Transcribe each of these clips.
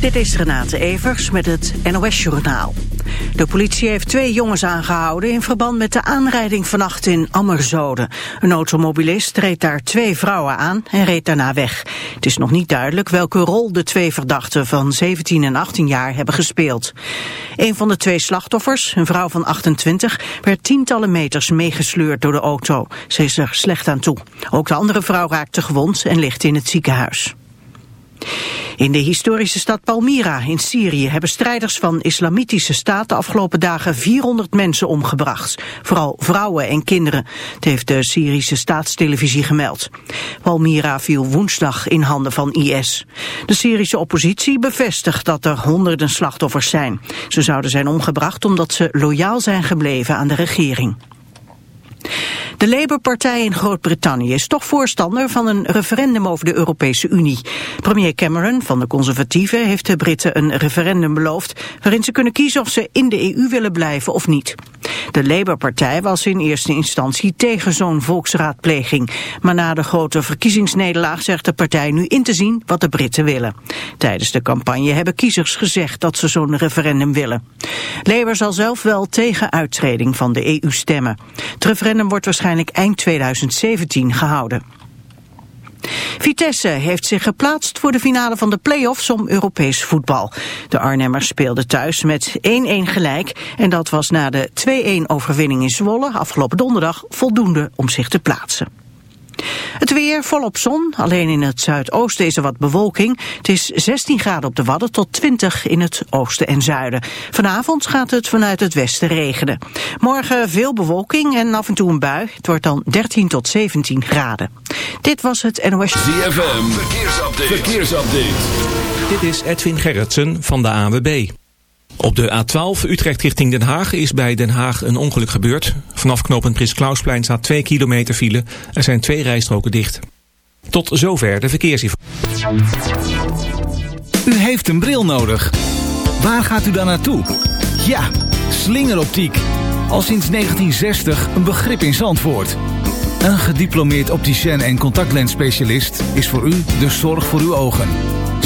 Dit is Renate Evers met het NOS Journaal. De politie heeft twee jongens aangehouden in verband met de aanrijding vannacht in Ammerzode. Een automobilist reed daar twee vrouwen aan en reed daarna weg. Het is nog niet duidelijk welke rol de twee verdachten van 17 en 18 jaar hebben gespeeld. Een van de twee slachtoffers, een vrouw van 28, werd tientallen meters meegesleurd door de auto. Ze is er slecht aan toe. Ook de andere vrouw raakte gewond en ligt in het ziekenhuis. In de historische stad Palmyra in Syrië hebben strijders van islamitische staat de afgelopen dagen 400 mensen omgebracht. Vooral vrouwen en kinderen. Heeft de Syrische staatstelevisie gemeld. Palmyra viel woensdag in handen van IS. De Syrische oppositie bevestigt dat er honderden slachtoffers zijn. Ze zouden zijn omgebracht omdat ze loyaal zijn gebleven aan de regering. De Labour-partij in Groot-Brittannië is toch voorstander van een referendum over de Europese Unie. Premier Cameron van de Conservatieven heeft de Britten een referendum beloofd waarin ze kunnen kiezen of ze in de EU willen blijven of niet. De Labour-partij was in eerste instantie tegen zo'n volksraadpleging. Maar na de grote verkiezingsnederlaag zegt de partij nu in te zien wat de Britten willen. Tijdens de campagne hebben kiezers gezegd dat ze zo'n referendum willen. Labour zal zelf wel tegen uittreding van de EU stemmen. Het referendum wordt waarschijnlijk eind 2017 gehouden. Vitesse heeft zich geplaatst voor de finale van de play-offs om Europees voetbal. De Arnhemmers speelden thuis met 1-1 gelijk en dat was na de 2-1 overwinning in Zwolle afgelopen donderdag voldoende om zich te plaatsen. Het weer volop zon, alleen in het zuidoosten is er wat bewolking. Het is 16 graden op de Wadden tot 20 in het oosten en zuiden. Vanavond gaat het vanuit het westen regenen. Morgen veel bewolking en af en toe een bui. Het wordt dan 13 tot 17 graden. Dit was het NOS... ZFM, verkeersupdate. verkeersupdate. Dit is Edwin Gerritsen van de AWB. Op de A12 Utrecht richting Den Haag is bij Den Haag een ongeluk gebeurd. Vanaf knooppunt Prins Klausplein staat 2 kilometer file. Er zijn twee rijstroken dicht. Tot zover de verkeersinformatie. U heeft een bril nodig. Waar gaat u dan naartoe? Ja, slingeroptiek. Al sinds 1960 een begrip in Zandvoort. Een gediplomeerd opticien en contactlensspecialist is voor u de zorg voor uw ogen.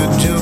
but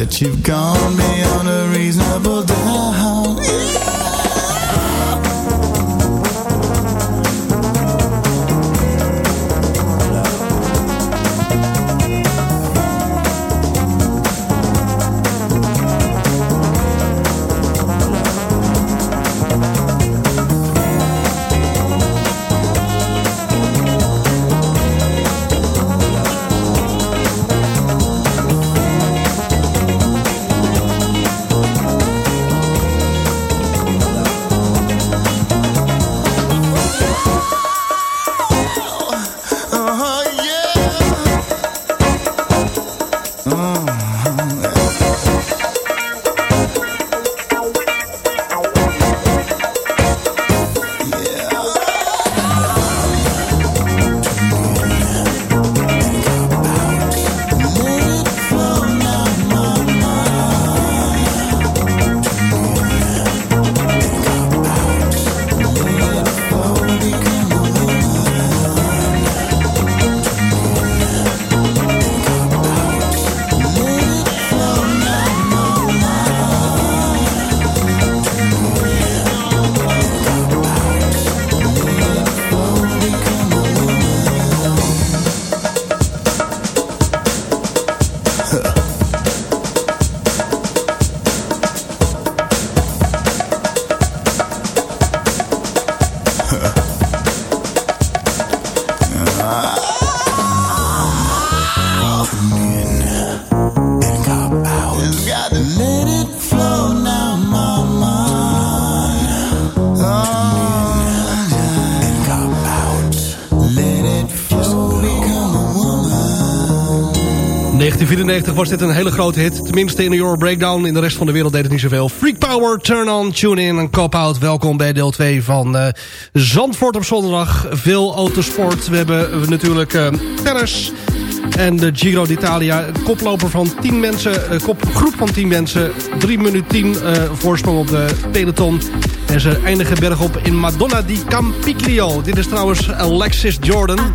that you've gone was dit een hele grote hit. Tenminste in de Euro Breakdown. In de rest van de wereld deed het niet zoveel. Freak Power, Turn On, Tune In en Cop Out. Welkom bij deel 2 van uh, Zandvoort op zondag. Veel autosport. We hebben natuurlijk uh, tennis. En de Giro d'Italia. Koploper van 10 mensen. Uh, kopgroep van 10 mensen. 3 minuten 10 uh, voorsprong op de peloton. En ze eindigen bergop in Madonna di Campiglio. Dit is trouwens Alexis Jordan.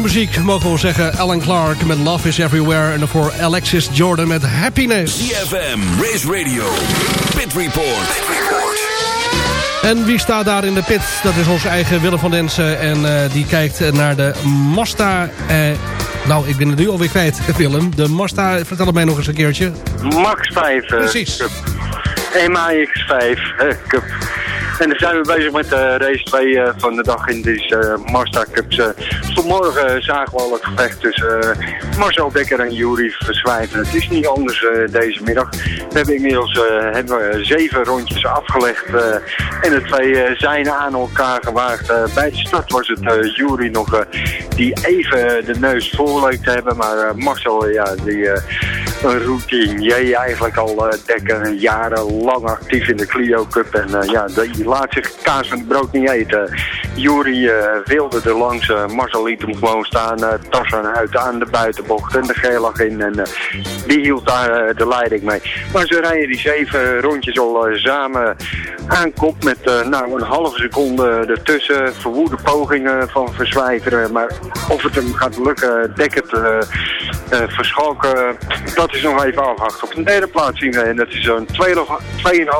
Muziek, mogen we zeggen. Alan Clark met Love is Everywhere. En daarvoor Alexis Jordan met Happiness. CFM, Race Radio, Pit Report. En wie staat daar in de pit? Dat is onze eigen Willem van Densen. En uh, die kijkt naar de Mazda... Eh, nou, ik ben het nu alweer kwijt, Willem. De Mazda, vertel het mij nog eens een keertje. Max 5. Uh, Precies. Cup. EMA X5 Cup. En dan zijn we bezig met de race 2 van de dag in deze Mazda Cups. Vanmorgen zagen we al het gevecht tussen Marcel Dekker en Juri Verzwijven. Het is niet anders deze middag. We hebben inmiddels hebben we zeven rondjes afgelegd. en de twee zijn aan elkaar gewaagd. bij de start was het Juri nog die even de neus leuk te hebben. Maar Marcel, ja, die een routinier eigenlijk al Dekker jarenlang actief in de Clio Cup. En ja, die laat zich kaas het brood niet eten. Jury wilde er langs. Marcel liet hem gewoon staan. Uh, tassen uit aan de buitenbocht en de gelag in. En die hield daar de leiding mee. Maar ze rijden die zeven rondjes al samen aan kop met nou, een halve seconde ertussen. Verwoede pogingen van verzwijveren. Maar of het hem gaat lukken, Dekkert uh, verschalken, dat is nog even afwachten. Op een derde plaats zien we, en dat is zo'n 2,5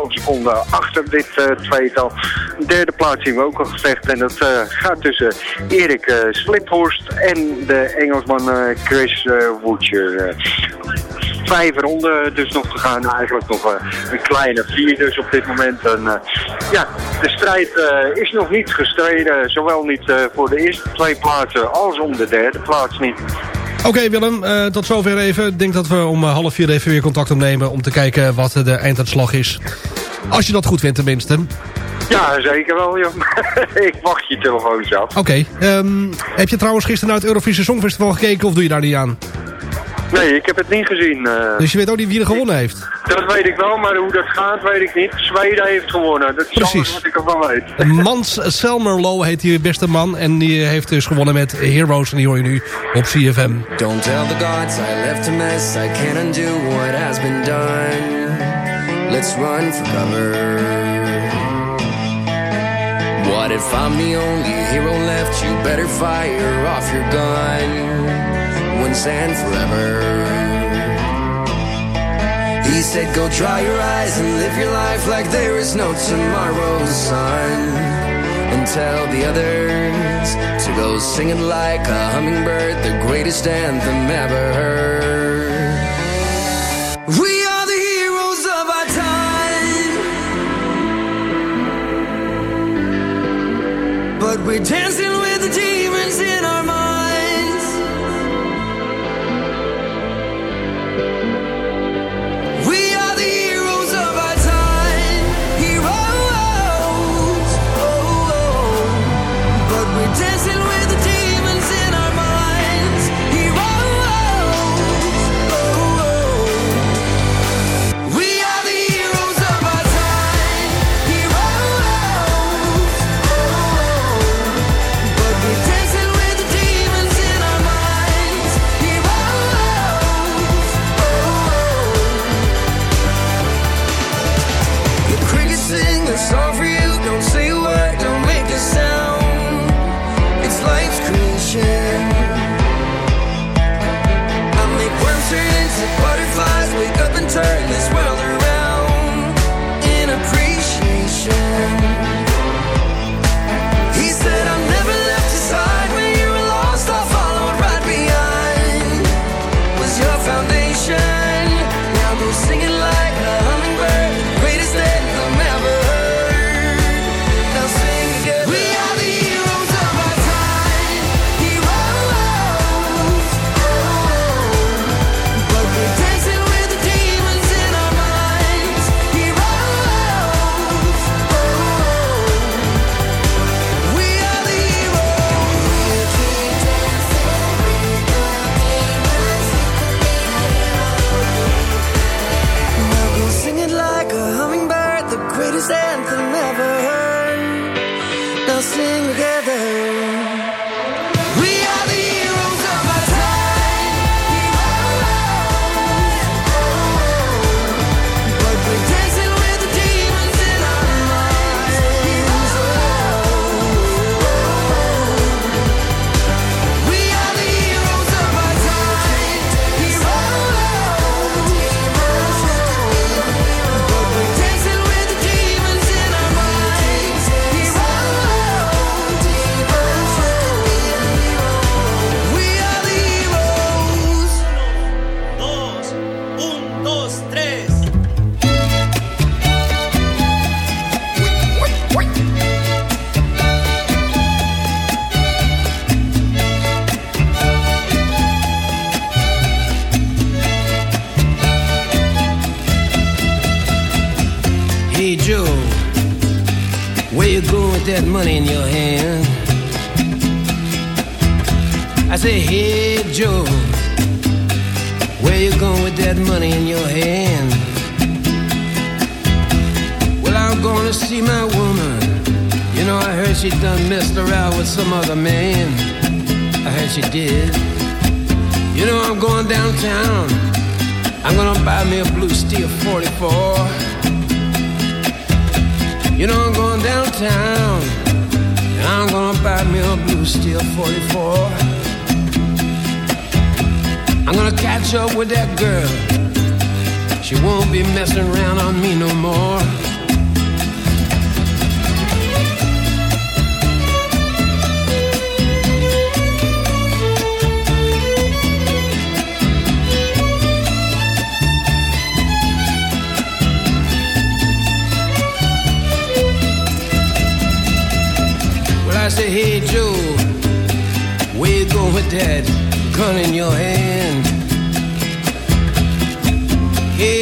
seconden achter dit uh, tweetal. Een derde plaats zien we ook al gevecht. En dat uh, gaat tussen Erik Sliphorst en de Engelsman Chris uh, Vijf ronden dus nog te gaan. Eigenlijk nog een kleine vier dus op dit moment. En, ja, de strijd is nog niet gestreden. Zowel niet voor de eerste twee plaatsen als om de derde plaats niet. Oké Willem, uh, tot zover even. Ik denk dat we om half vier even weer contact opnemen... om te kijken wat de einduitslag is. Als je dat goed vindt tenminste. Ja, zeker wel, joh. ik wacht je telefoontje af. Oké. Okay. Um, heb je trouwens gisteren naar het Eurovisie Songfestival gekeken of doe je daar niet aan? Nee, ik heb het niet gezien. Uh... Dus je weet ook niet wie er gewonnen heeft? Dat weet ik wel, maar hoe dat gaat weet ik niet. Zweden heeft gewonnen, dat is Precies. wat ik ervan weet. Mans Selmerlo heet die beste man en die heeft dus gewonnen met Heroes en die hoor je nu op CFM. Don't tell the gods I left a mess, I can't undo what has been done. Let's run for cover. What if I'm the only hero left? You better fire off your gun once and forever. He said, Go dry your eyes and live your life like there is no tomorrow, son. And tell the others to go singing like a hummingbird, the greatest anthem ever heard. We are the heroes of our time, but we're dancing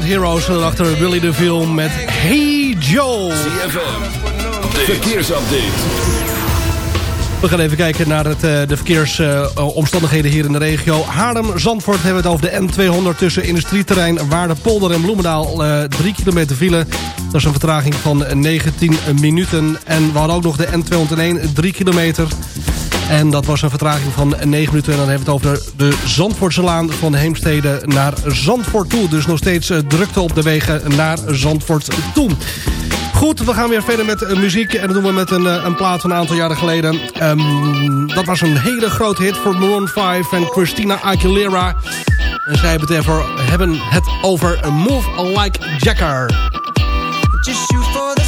Met Heroes. En daarachter Willy de Film met Hey Joe. CFM. Verkeersupdate. We gaan even kijken naar het, eh, de verkeersomstandigheden hier in de regio. Haarlem-Zandvoort hebben we het over de N200 tussen industrieterrein Waardepolder en Bloemendaal. eh 3 kilometer file. Dat is een vertraging van 19 minuten. En we hadden ook nog de N201, 3 kilometer. En dat was een vertraging van 9 minuten. En dan hebben we het over de Zandvoortselaan van Heemstede naar Zandvoort toe. Dus nog steeds eh, drukte op de wegen naar Zandvoort toe. Goed, we gaan weer verder met eh, muziek. En dat doen we met een, eh, een plaat van een aantal jaren geleden. Ehm, dat was een hele grote hit voor Maroon 5 en Christina Aguilera. En zij hebben het, even, hebben het over Move Like Jagger. Just shoot for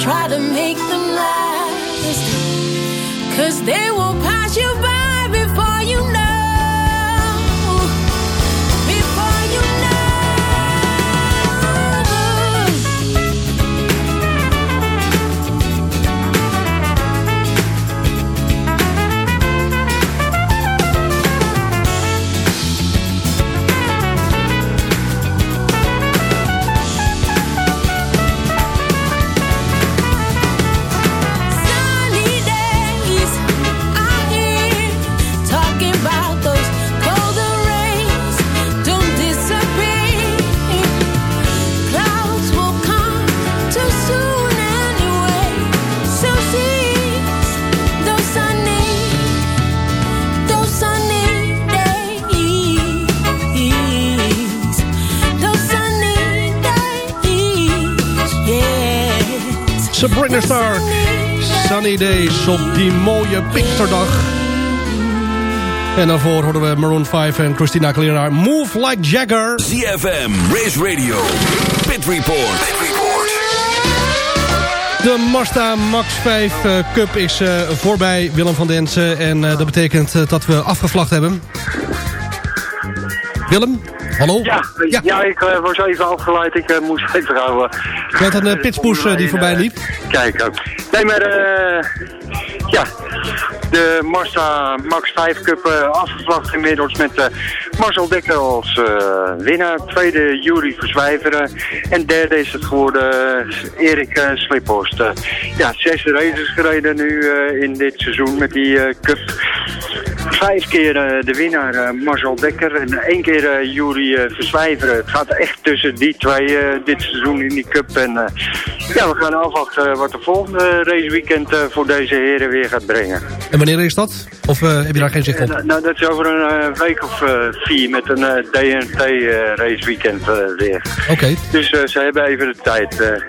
try to make them last. Cause they Sabrina Stark. Sunny Days op die mooie Pinksterdag. En daarvoor horen we Maroon 5 en Christina Aguilera. Move like Jagger. CFM, Race Radio, Pit Report. Pit Report. De Mazda Max 5 eh, Cup is eh, voorbij, Willem van Densen. En eh, dat betekent dat we afgevlacht hebben. Willem? Hallo? Ja, ja. ja ik eh, was even afgeleid. Ik eh, moest even houden. Met een uh, die voorbij liep? Kijk ook. Nee, maar ja, de Mazda Max 5 Cup afslag inmiddels met Marcel Dekker als uh, winnaar. Tweede Jury Verzwijveren. En derde is het geworden Erik Sliphorst. ja, zes races gereden nu in dit seizoen met die Cup. Vijf keer de winnaar Marcel Dekker en één keer Jury Verzwijveren. Het gaat echt tussen die twee dit seizoen in die Cup. En ja, we gaan afwachten wat de volgende raceweekend voor deze heren weer gaat brengen. En wanneer is dat? Of heb je daar geen zicht op? Nou, nou, dat is over een week of uh, met een DNT raceweekend weer. Oké. Okay. Dus ze hebben even de tijd.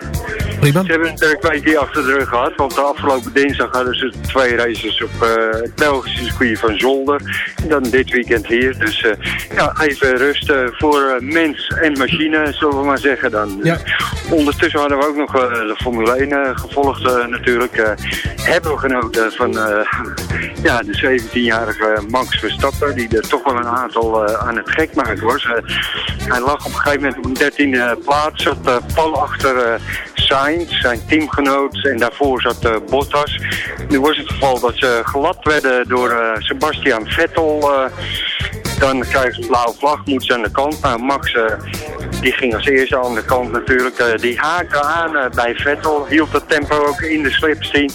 Prima. Ze hebben een druk weekje achter de rug gehad, want de afgelopen dinsdag hadden ze twee races op het Belgische circuit van Zolder. En dan dit weekend hier. Dus ja, even rust voor mens en machine, zullen we maar zeggen dan. Ja. Ondertussen hadden we ook nog de Formule 1 gevolgd natuurlijk. hebben we genoten van ja, de 17-jarige Max Verstappen, die er toch wel een aantal aan het gek maken was. Hij lag op een gegeven moment op een dertiende plaats, zat uh, pal achter Sainz, zijn teamgenoot, en daarvoor zat Bottas. Nu was het geval dat ze glad werden door Sebastian Vettel dan krijgen ze blauwe vlag, moeten ze aan de kant. Nou, Max die ging als eerste aan de kant natuurlijk. Uh, die haakte aan uh, bij Vettel, hield het tempo ook in de slipstream.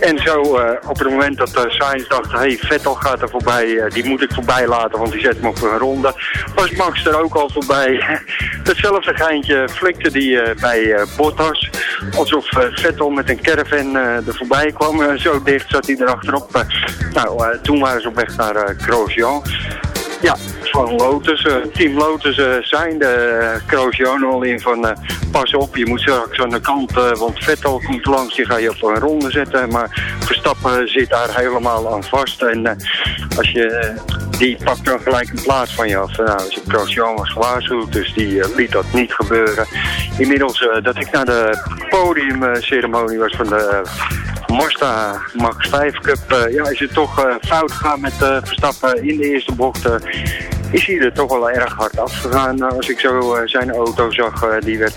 En zo op het moment dat Sainz dacht, hey, Vettel gaat er voorbij, die moet ik voorbij laten, want die zet me op een ronde. Was Max er ook al voorbij. Hetzelfde geintje flikte die bij Bottas. Alsof Vettel met een caravan er voorbij kwam. zo dicht zat hij erachterop. nou, toen waren ze op weg naar Grosjean. Ja, van Lotus. Uh, team Lotus uh, zijn de uh, Grosjean al in van pas op, je moet straks aan de kant, want Vettel komt langs, je ga je op een ronde zetten. Maar Verstappen zit daar helemaal aan vast. En als je, die pakt dan gelijk een plaats van je af. Nou, dus Grosjean was gewaarschuwd, dus die liet dat niet gebeuren. Inmiddels dat ik naar de podiumceremonie was van de Mazda Max 5 Cup, ja, is het toch fout gegaan met Verstappen in de eerste bocht is hij er toch wel erg hard afgegaan. Als ik zo zijn auto zag, die werd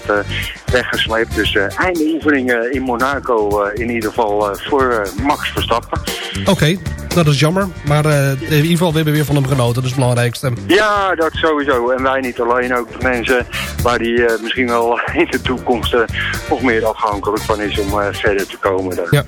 weggesleept. Dus einde oefeningen in Monaco in ieder geval voor Max Verstappen. Oké, dat is jammer. Maar in ieder geval, we hebben weer van hem genoten. Dat is het belangrijkste. Ja, dat sowieso. En wij niet alleen. Ook de mensen waar die misschien wel in de toekomst nog meer afhankelijk van is om verder te komen. Ja.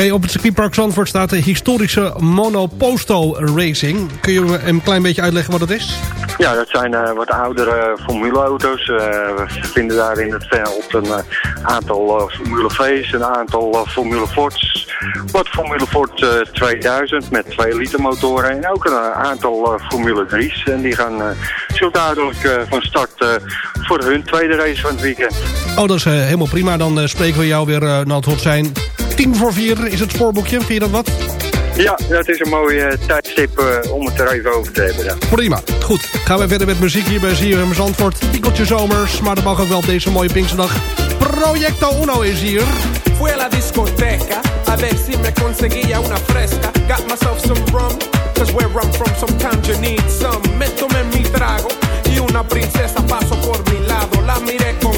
Hey, op het circuitpark Zandvoort staat de historische Monoposto Racing. Kun je een klein beetje uitleggen wat dat is? Ja, dat zijn uh, wat oudere formuleauto's. Uh, we vinden daar in het veld een uh, aantal Formule V's, een aantal Formule Fords. Wat Formule Ford 2000 met 2 liter motoren en ook een aantal Formule 3's. En die gaan zo dadelijk van start voor hun tweede race van het weekend. Oh, dat is helemaal prima. Dan spreken we jou weer, nou het wordt zijn tien voor vier is het spoorboekje. Vind je dat wat? Ja, dat is een mooie uh, tijdstip uh, om het er even over te hebben. Ja. Prima. Goed. Gaan we verder met muziek hier bij ZFM Zandvoort. Tikkeltje zomers, maar dat mag ook wel op deze mooie Pinksterdag. Projecto Uno is hier. Fui a la discoteca, a ver si me conseguía una fresca. Got myself some rum, cause where I'm from sometimes you need some. Me tomé mi trago, y una princesa pasó por mi lado. La miré con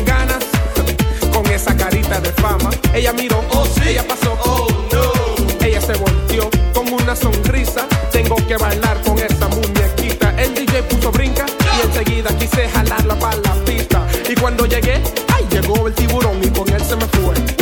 esa carita de fama. Ella miró, oh sí, ella pasó, oh no. Ella se volteó con una sonrisa. Tengo que bailar con esa muñequita. El DJ puso brinca y enseguida quise jalarla para la pista. Y cuando llegué, ay, llegó el tiburón y con él se me fue.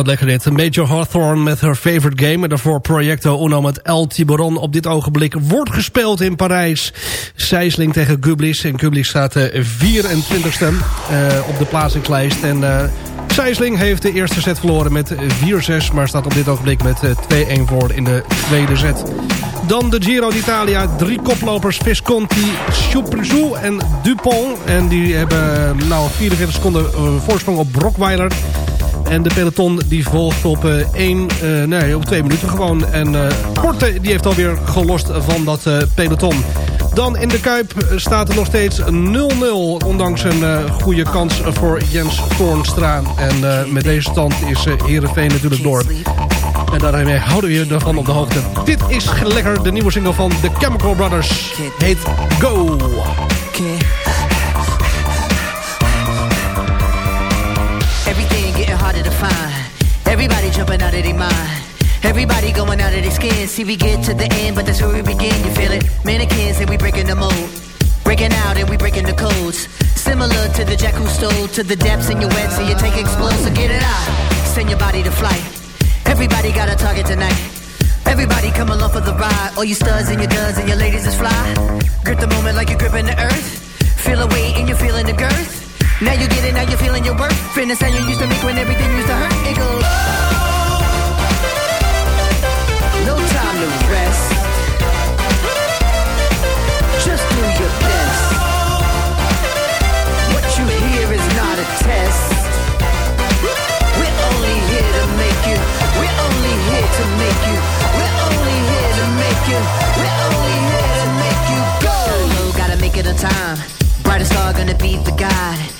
Wat lekker dit. Major Hawthorne met haar favorite game. En daarvoor Projecto Uno met El Tiburon. Op dit ogenblik wordt gespeeld in Parijs. Sijsling tegen Gublis. En Gublis staat uh, 24ste uh, op de plaatsingslijst. En uh, Sijsling heeft de eerste set verloren met 4-6. Maar staat op dit ogenblik met 2-1 voor in de tweede set. Dan de Giro d'Italia. Drie koplopers. Visconti, Chouprezou en Dupont. En die hebben nou 44 seconden voorsprong op Brockweiler. En de peloton die volgt op, uh, één, uh, nee, op twee minuten gewoon. En uh, Porte die heeft alweer gelost van dat peloton. Dan in de Kuip staat er nog steeds 0-0. Ondanks een goede kans voor Jens Toornstra. En met deze stand is Heerenveen natuurlijk door. En daarmee houden we je ervan op de hoogte. Dit is lekker, de nieuwe single van The Chemical Brothers. Heet Go. Harder to find. Everybody jumping out of their mind. Everybody going out of their skin. See, we get to the end, but that's where we begin. You feel it? Mannequins and we breaking the mold. Breaking out and we breaking the codes. Similar to the jack who stole to the depths in your wet, so you take explosive. Get it out. Send your body to flight. Everybody got a target tonight. Everybody come along for the ride. All you studs and your duds and your ladies is fly. Grip the moment like you're gripping the earth. Feel a weight and you're feeling the girth. Now you get it, now you're feeling your worth. Fitness how you used to make when everything used to hurt. It goes. No time to rest. Just do your best. What you hear is not a test. We're only here to make you. We're only here to make you. We're only here to make you. We're only here to make you go. Gotta make it on time. Brightest star gonna be the guide.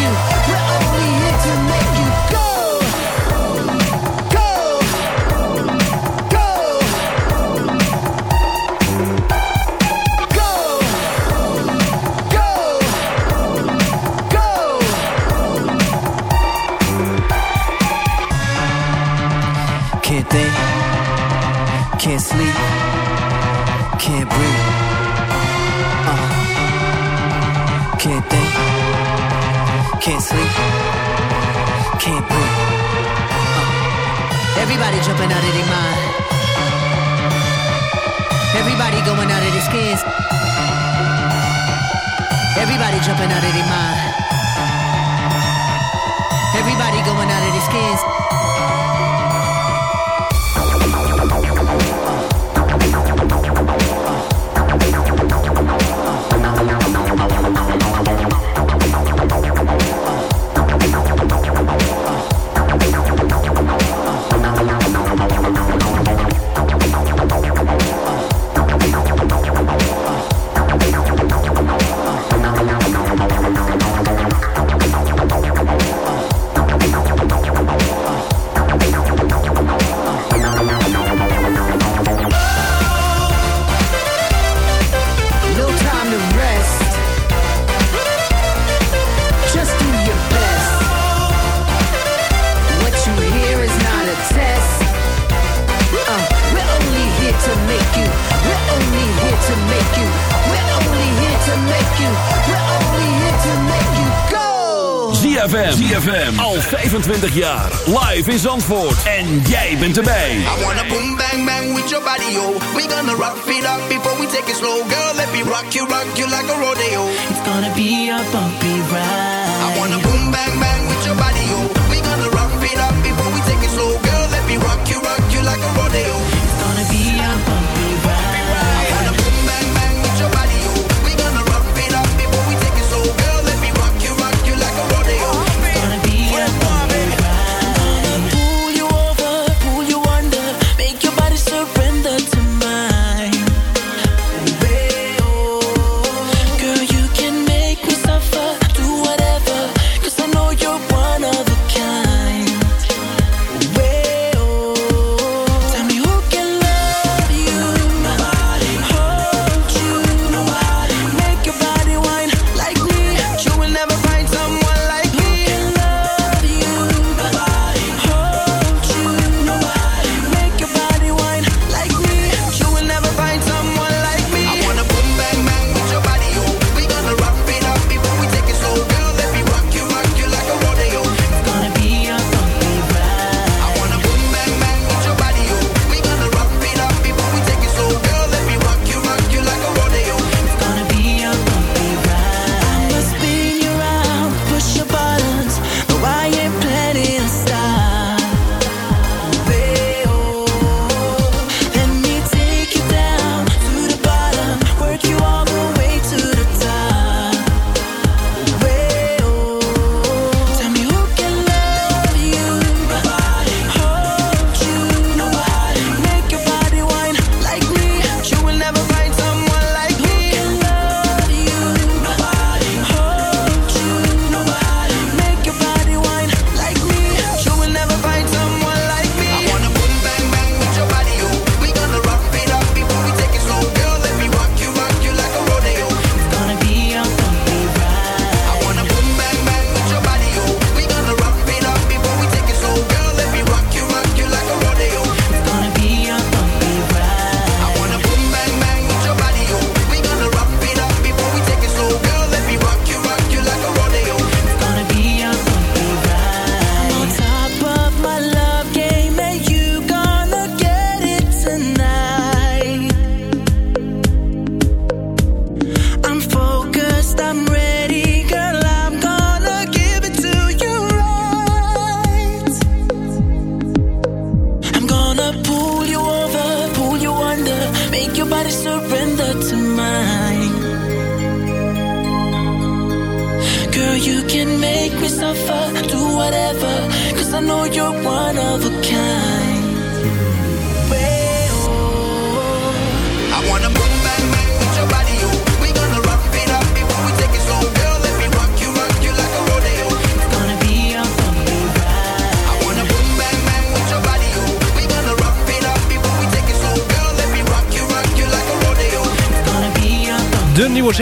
you. ZFM. Al 25 jaar. Live in Zandvoort. En jij bent erbij. I wanna boom bang bang with your body, yo. We gonna rock it up before we take it slow. Girl, let me rock you, rock you like a rodeo. It's gonna be a bumpy ride. I wanna boom bang bang with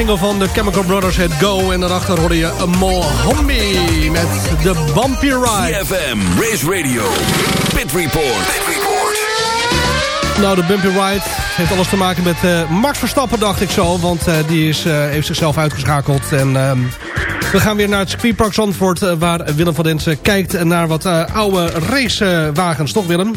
single van de Chemical Brothers, het Go. En daarachter hoorde je Mohambi met de Bumpy Ride. CFM, Race Radio, Pit Report. Nou, de Bumpy Ride heeft alles te maken met eh, Max Verstappen, dacht ik zo. Want eh, die is, eh, heeft zichzelf uitgeschakeld. En ehm, we gaan weer naar het circuitpark Zandvoort... waar Willem van Densen kijkt naar wat oude racewagens. Toch, Willem?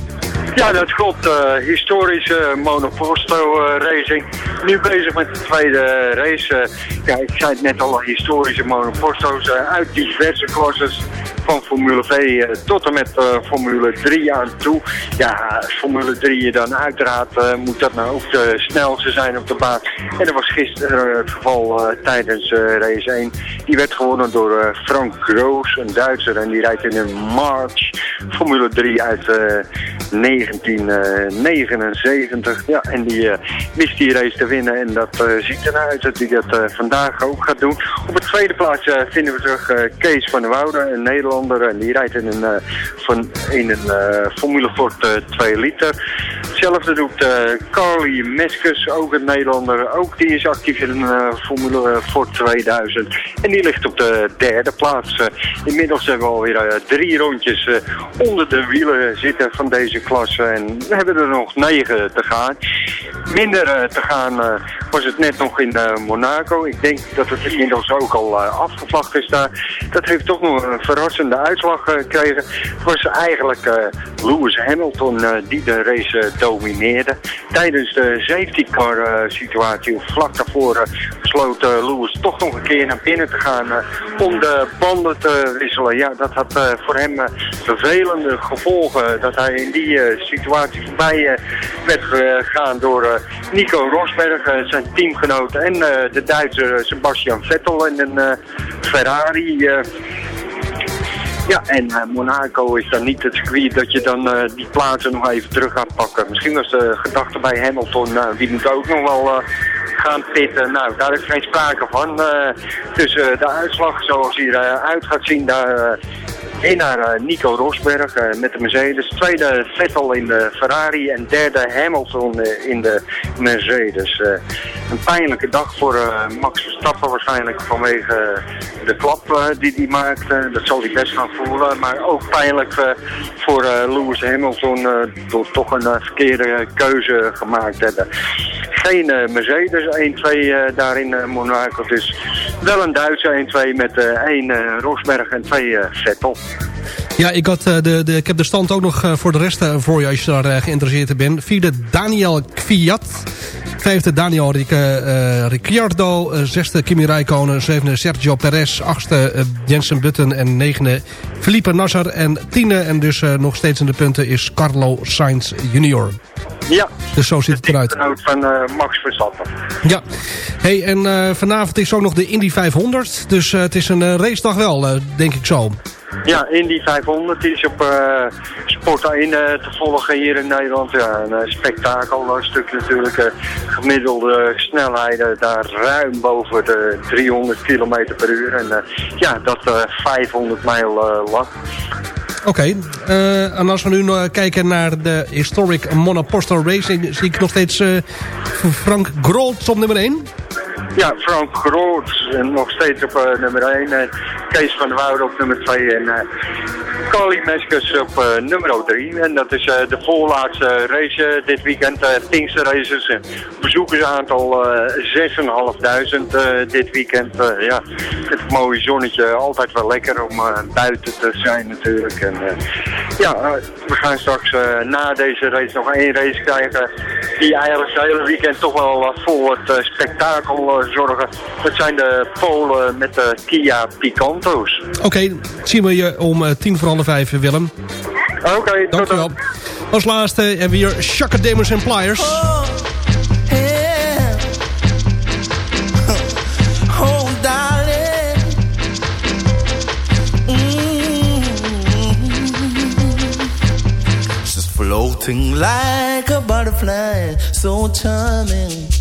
Ja, dat klopt. eh, historische monoposto eh, racing. Nu bezig met de tweede race. eh. ja, ik zei het net al, historische monoposto's uit diverse klasses. Van Formule V eh, tot en met eh, Formule 3 aan toe. Ja, Formule 3 dan uiteraard eh, moet dat nou ook de snelste zijn op de baan. En dat was gisteren het geval tijdens race 1. Die werd gewonnen door Frank Groos, een Duitser. En die rijdt in een March Formule 3 uit eh, 1979. Ja, en die wist die race te winnen. En dat ziet ernaar uit dat hij dat vandaag ook gaat doen. Op het tweede plaats vinden we terug Kees van der Woude, een Nederlander. En die rijdt in een, eh, van, in een eh, Formule Ford eh, 2 liter. Hetzelfde doet eh Carly Meskes, ook een Nederlander. Ook die is actief in een eh, Formule Ford 2000. En die ligt op de derde plaats. Eh, inmiddels hebben we alweer eh, drie rondjes eh, onder de wielen zitten van deze klasse. En we hebben er nog negen te gaan. Minder eh, te gaan eh, was het net nog in eh, Monaco. Ik denk dat het inmiddels ook al eh, afgevlacht is daar. Dat heeft toch nog een verrassende uitslag eh, gekregen. Het was eigenlijk eh, Lewis Hamilton eh, die de race domineerde. Tijdens de safety car situatie, vlak daarvoor, besloot Lewis toch nog een keer naar binnen te gaan om de banden te wisselen. Ja, dat had voor hem vervelende gevolgen dat hij in die situatie voorbij werd gegaan door Nico Rosberg, zijn teamgenoot en de Duitser Sebastian Vettel in een Ferrari. Eh, ja, en eh, Monaco is dan niet het circuit dat je dan eh, die plaatsen nog even terug gaat pakken. Misschien was de gedachte bij Hamilton, nou, die moet ook nog wel eh, gaan pitten. Nou, daar is geen sprake van. Eh, dus eh, de uitslag zoals hij eruit gaat zien, daar... eh, Eén naar eh, Nico Rosberg eh, met de Mercedes. Tweede Vettel in de Ferrari. En derde Hamilton eh, in de Mercedes. Eh, een pijnlijke dag voor eh, Max Verstappen waarschijnlijk vanwege de klap eh, die hij maakte. Dat zal hij best gaan voelen. Maar ook pijnlijk eh, voor eh, Lewis Hamilton eh, door toch een eh, verkeerde keuze gemaakt hebben. Geen eh, Mercedes 1-2 eh, daar in eh, Monaco. Dus wel een Duitse 1-2 met eh, één eh, Rosberg en twee eh, Vettel. Ja, ik, had, eh, de, de, ik heb de stand ook nog eh, voor de rest eh, voor je als je daar eh, geïnteresseerd in bent. Vierde Daniel Kviat. Vijfde Daniel Ric, eh, Ricciardo. Eh, zesde Kimi Räikkönen. Zevende Sergio Perez. Achtste eh, Jensen Button. En negende Felipe Nasser. En tiende en dus eh, nog steeds in de punten is Carlo Sainz junior. Ja. Dus zo ziet het eruit. Van eh, Max Verstappen. Ja, hey, en eh, vanavond is ook nog de Indy 500. Dus eh, het is een racedag wel, denk ik zo. Ja, Indy 500 is op uh, Sport 1 uh, te volgen hier in Nederland. Ja, een uh, spektakel een stuk natuurlijk. Uh, gemiddelde snelheden daar ruim boven de 300 km per uur. En ja, dat 500 mijl lang. Oké, en als we nu kijken naar de Historic Monoposto Racing... zie ik nog steeds Frank Groot op nummer 1. Ja, Frank Groot nog steeds op uh, nummer 1. En Kees van der Woude op nummer 2. En uh, Carly Meskes op uh, nummer 3. En dat is de voorlaatste race dit weekend. Pinkster Races. Bezoekersaantal 6.500 dit weekend. ja, het mooie zonnetje. Altijd wel lekker om buiten te zijn natuurlijk. En, ja, we gaan straks na deze race nog één race krijgen. Die eigenlijk het hele weekend toch wel voor het spektakel eh, zorgen. Dat zijn de Polen met de Kia Picanto's. Oké, okay, zien we je om eh, tien voor half vijf, Willem. Oké, dankjewel. Als laatste hebben we hier Shaka Demons en Pliers. Oh, yeah. Oh, darling. Mm -hmm. Floating like a butterfly, so charming.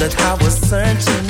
that I was searching.